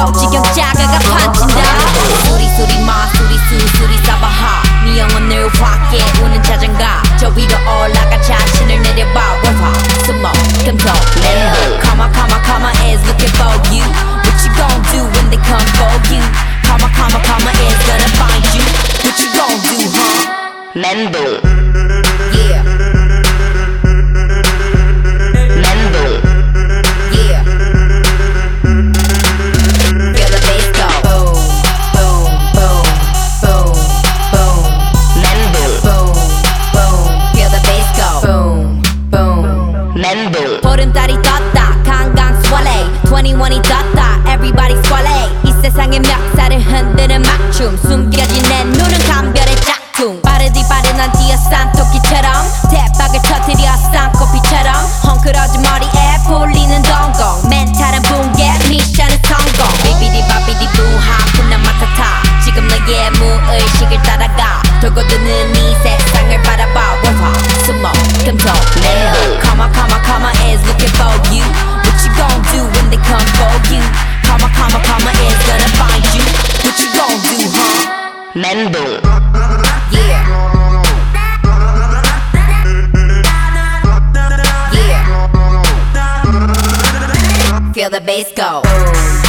세상은 요지경 자가가 판친다 수리 수리 마수리 수수리 사바하 네 영혼을 확 깨우는 자장가 저 위로 올라가 자신을 내려봐 멘붕 Come on come on come on is looking for you What you gon' do when they come for you on come on is gonna find you What you gon' do huh 멘붕 21, he thought the bass go